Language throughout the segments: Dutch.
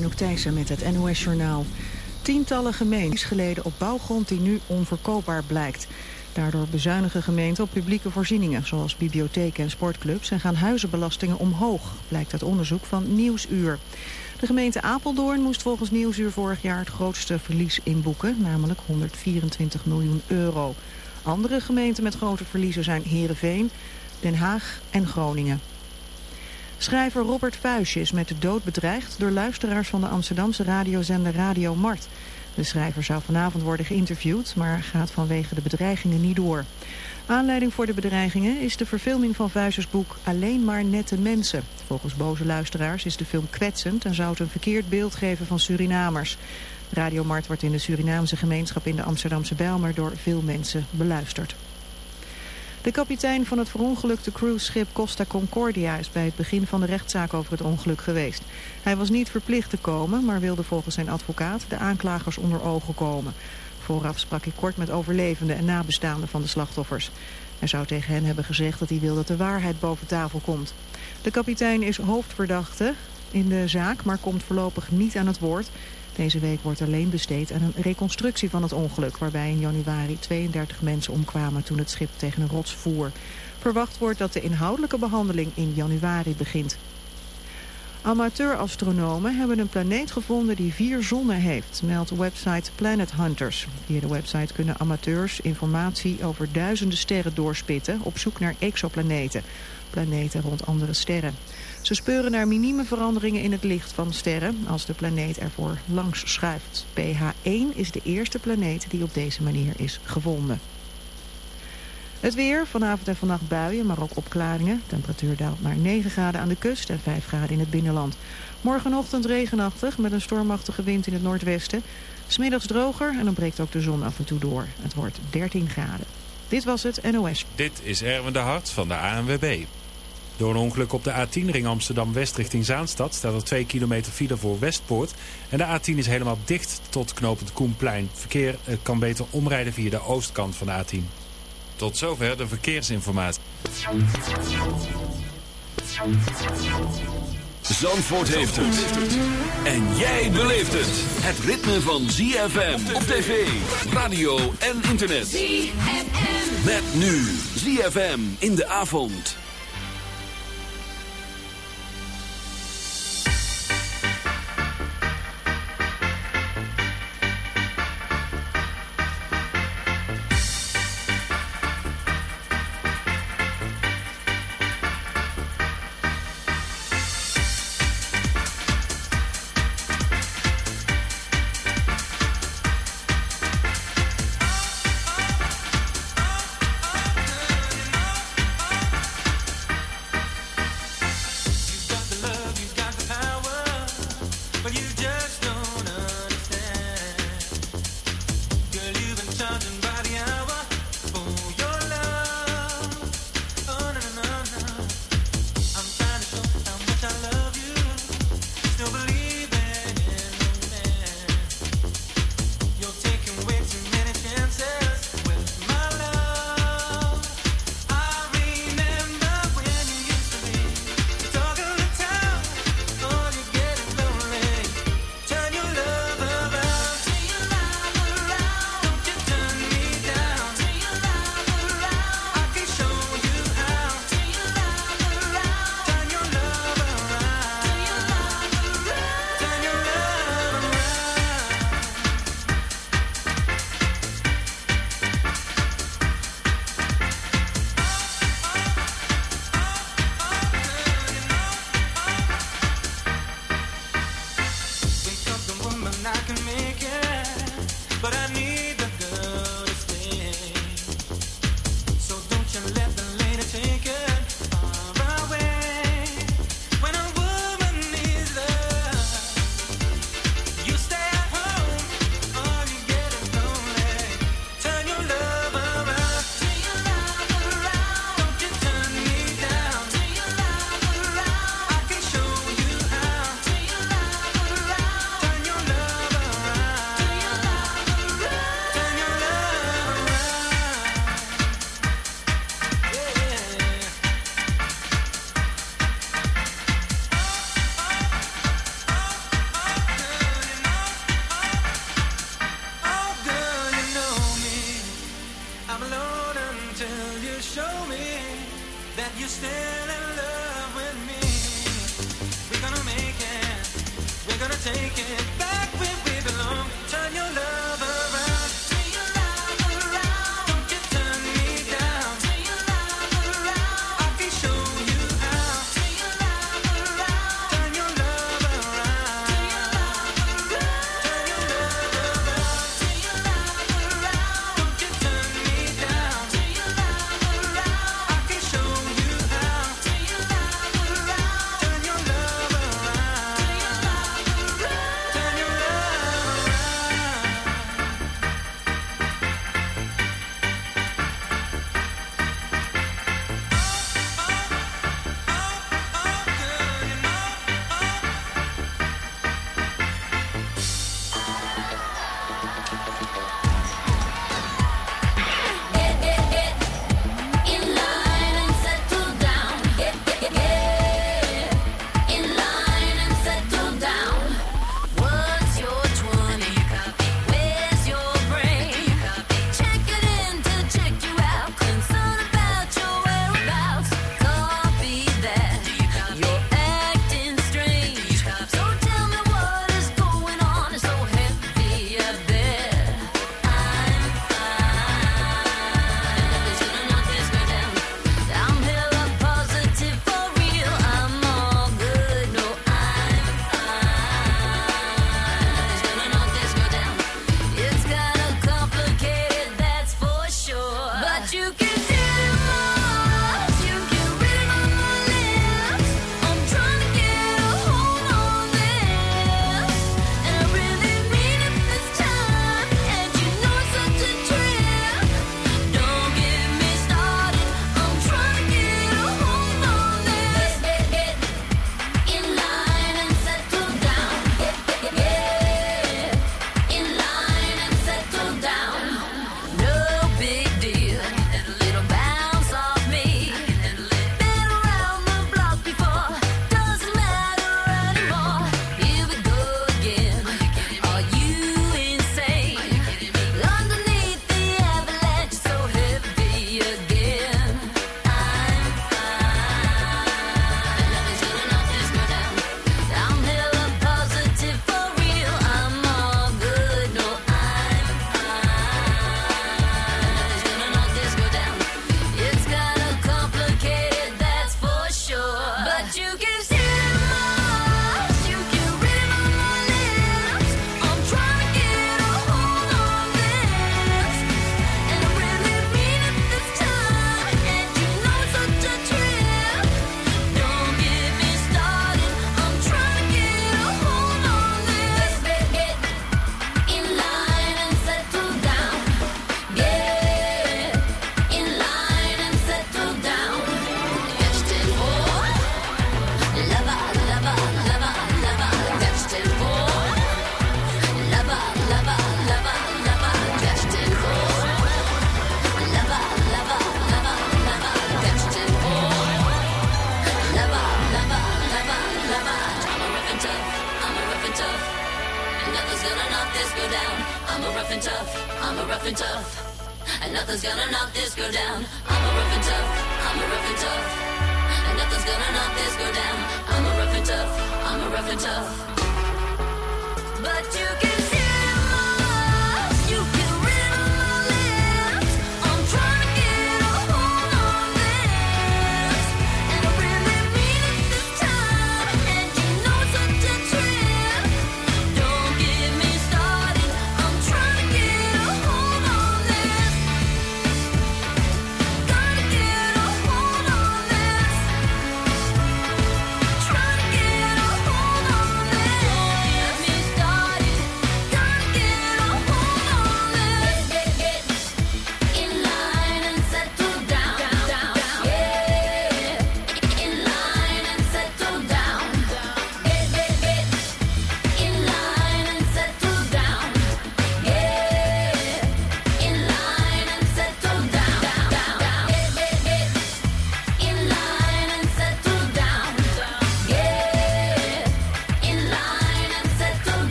Anouk Thijssen met het NOS-journaal. Tientallen gemeenten geleden op bouwgrond die nu onverkoopbaar blijkt. Daardoor bezuinigen gemeenten op publieke voorzieningen... zoals bibliotheken en sportclubs... en gaan huizenbelastingen omhoog, blijkt uit onderzoek van Nieuwsuur. De gemeente Apeldoorn moest volgens Nieuwsuur vorig jaar... het grootste verlies inboeken, namelijk 124 miljoen euro. Andere gemeenten met grote verliezen zijn Heerenveen, Den Haag en Groningen. Schrijver Robert Fuisje is met de dood bedreigd door luisteraars van de Amsterdamse radiozender Radio Mart. De schrijver zou vanavond worden geïnterviewd, maar gaat vanwege de bedreigingen niet door. Aanleiding voor de bedreigingen is de verfilming van Vuijsers boek Alleen maar nette mensen. Volgens boze luisteraars is de film kwetsend en zou het een verkeerd beeld geven van Surinamers. Radio Mart wordt in de Surinaamse gemeenschap in de Amsterdamse Bijlmer door veel mensen beluisterd. De kapitein van het verongelukte cruiseschip Costa Concordia is bij het begin van de rechtszaak over het ongeluk geweest. Hij was niet verplicht te komen, maar wilde volgens zijn advocaat de aanklagers onder ogen komen. Vooraf sprak hij kort met overlevenden en nabestaanden van de slachtoffers. Hij zou tegen hen hebben gezegd dat hij wil dat de waarheid boven tafel komt. De kapitein is hoofdverdachte in de zaak, maar komt voorlopig niet aan het woord. Deze week wordt alleen besteed aan een reconstructie van het ongeluk... waarbij in januari 32 mensen omkwamen toen het schip tegen een rots voer. Verwacht wordt dat de inhoudelijke behandeling in januari begint. Amateurastronomen hebben een planeet gevonden die vier zonnen heeft, meldt website Planet Hunters. Via de website kunnen amateurs informatie over duizenden sterren doorspitten op zoek naar exoplaneten, planeten rond andere sterren. Ze speuren naar minieme veranderingen in het licht van sterren als de planeet ervoor langs schuift. PH1 is de eerste planeet die op deze manier is gevonden. Het weer, vanavond en vannacht buien, maar ook opklaringen. Temperatuur daalt naar 9 graden aan de kust en 5 graden in het binnenland. Morgenochtend regenachtig met een stormachtige wind in het noordwesten. Smiddags droger en dan breekt ook de zon af en toe door. Het wordt 13 graden. Dit was het NOS. Dit is Erwin de Hart van de ANWB. Door een ongeluk op de A10 ring Amsterdam-West richting Zaanstad... staat er 2 kilometer file voor Westpoort. En de A10 is helemaal dicht tot knooppunt Koenplein. Verkeer eh, kan beter omrijden via de oostkant van de A10. Tot zover de verkeersinformatie. Zandvoort heeft het. En jij beleeft het. Het ritme van ZFM op tv, radio en internet. ZFM. Met nu ZFM in de avond.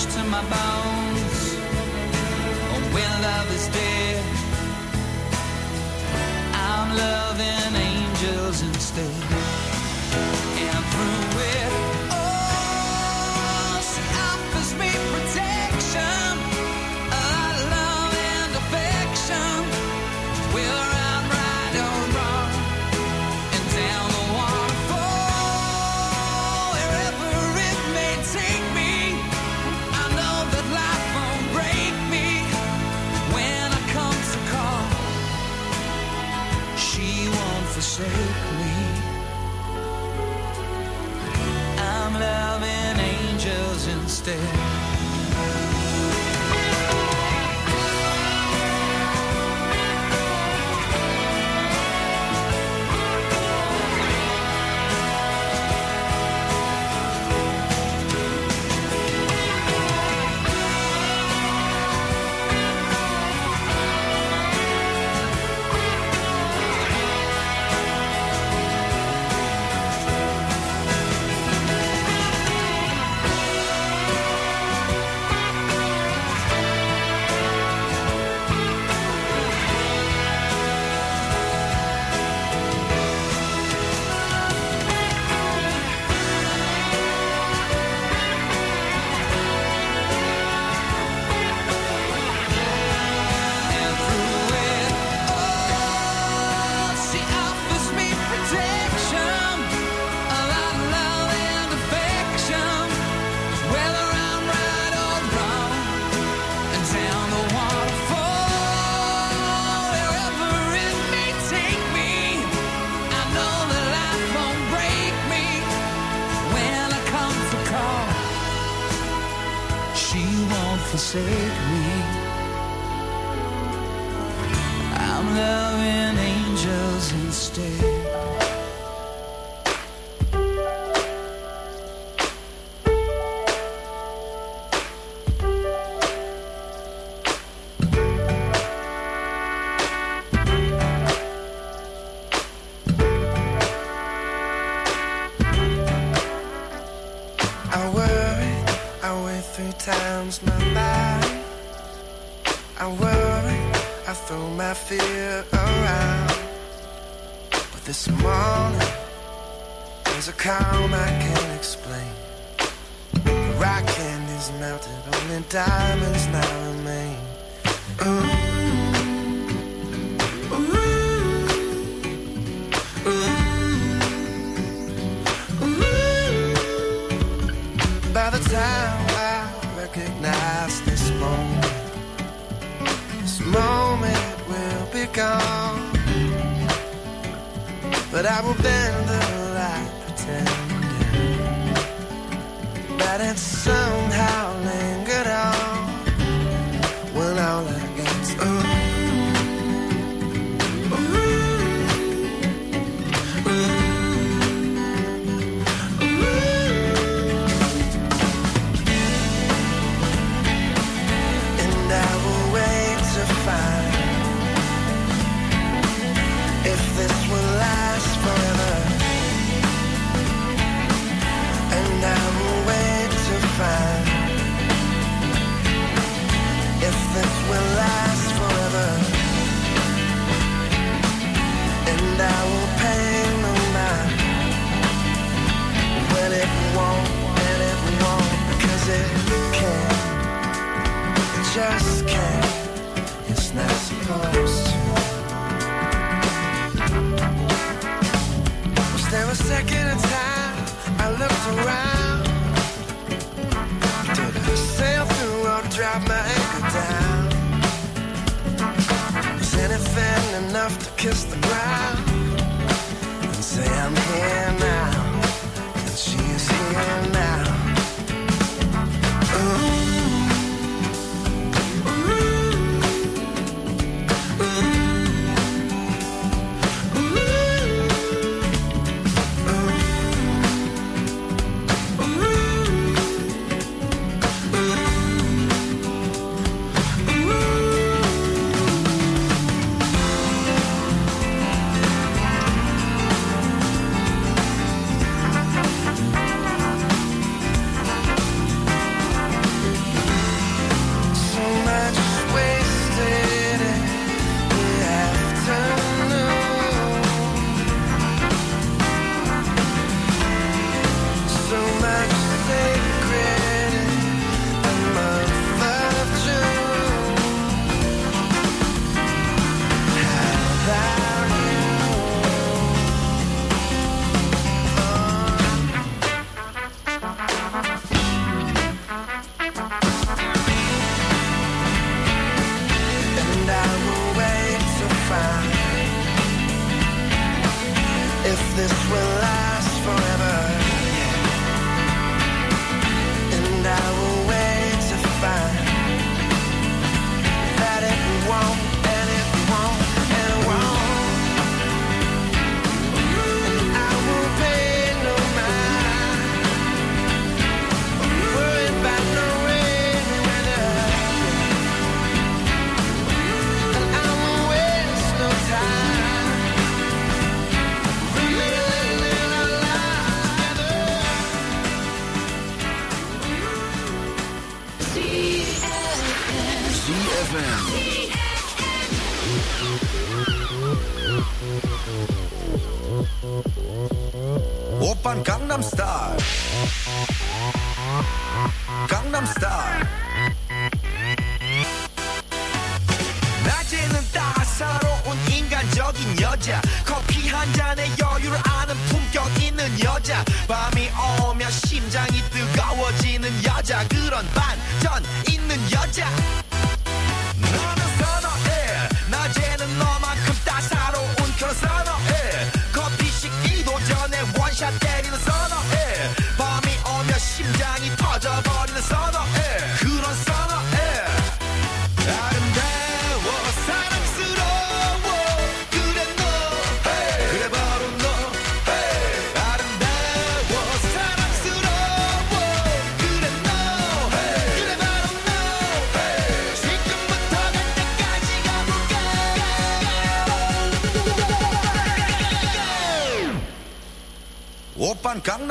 flesh to my bones. Oh, when love is dead, I'm loving angels instead. Instead.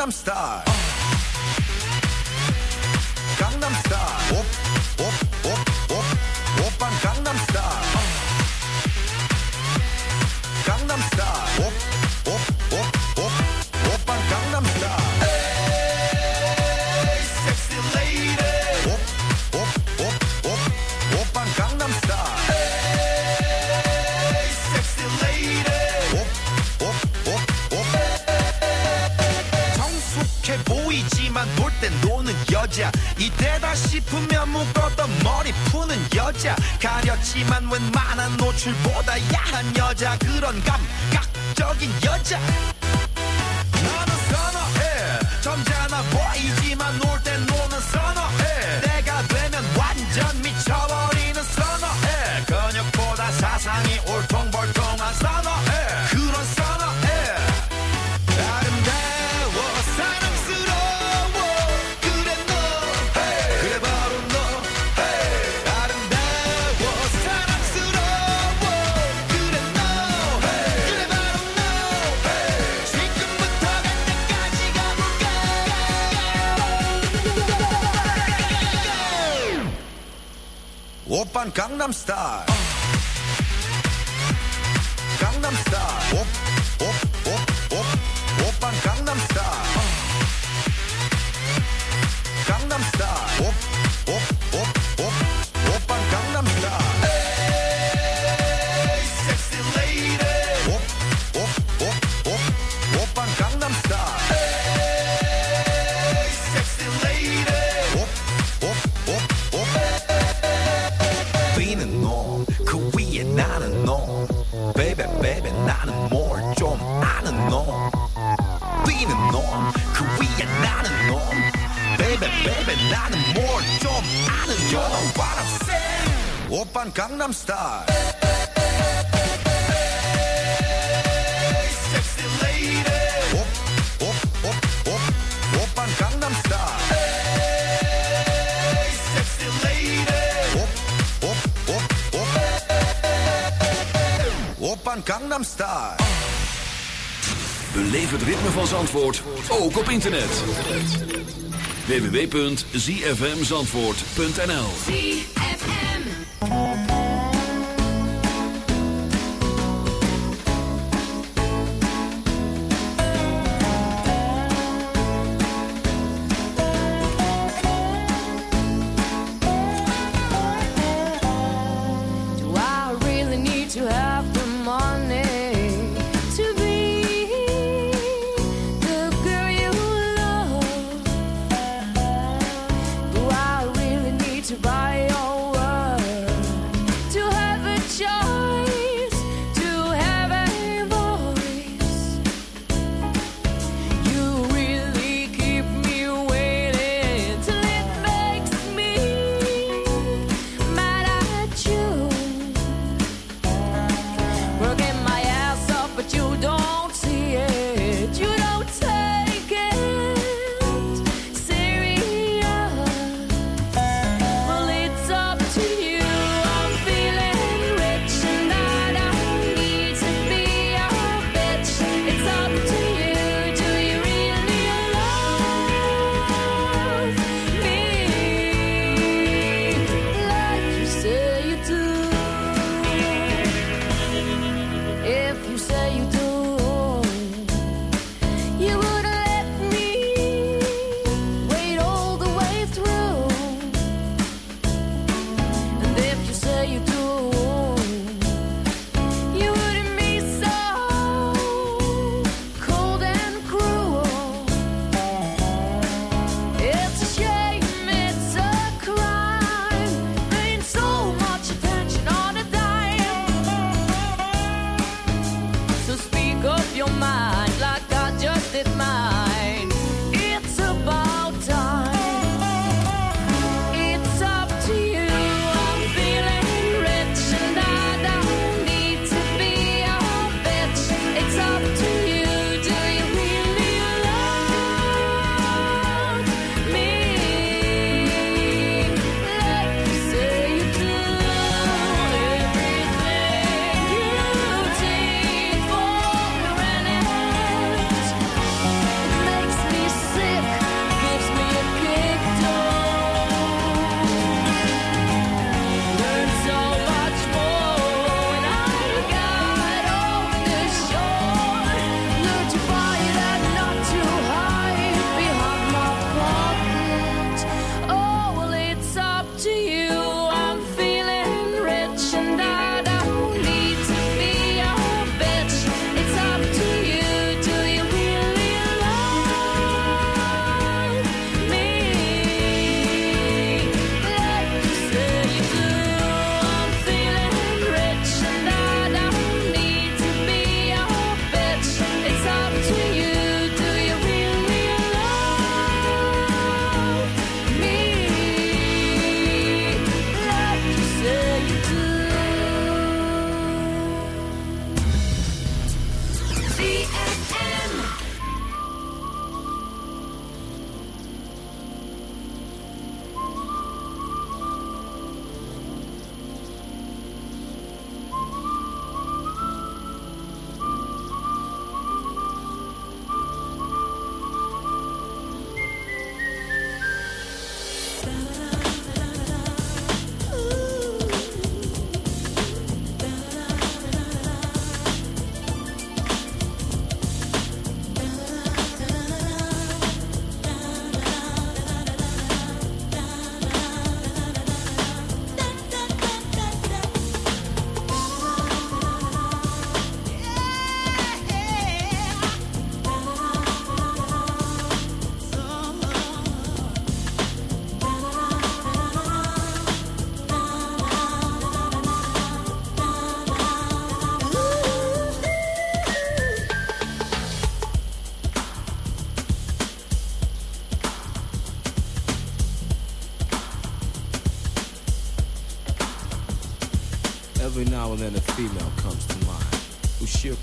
Gangnam star, Gangnam Style. Op, op, op, op, op aan Gangnam star. 싶으면 묶었던 머리 푸는 여자. 가렸지만 웬만한 노출보다 야한 여자. 그런 감각적인 여자. 나는 선어해. 점잖아 보이지만 노 Japan Gangnam Style. 그 위에 나는 놈 베이베 베이베 나는 뭘 좀 아는 놈 뛰는 놈그 위에 나는 놈 베이베 베이베 나는 뭘 좀 아는 놈 You know what I'm saying 오빤 강남스타일 Gangnam Style. Beleef het ritme van Zandvoort, ook op internet. www.zfmzandvoort.nl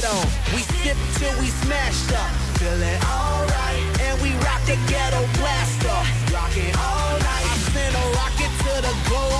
hat on. We sip till we smashed up. Feeling alright. And we rock the ghetto blaster. Rocking all night. I send a rocket to the glow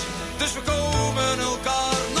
dus we komen elkaar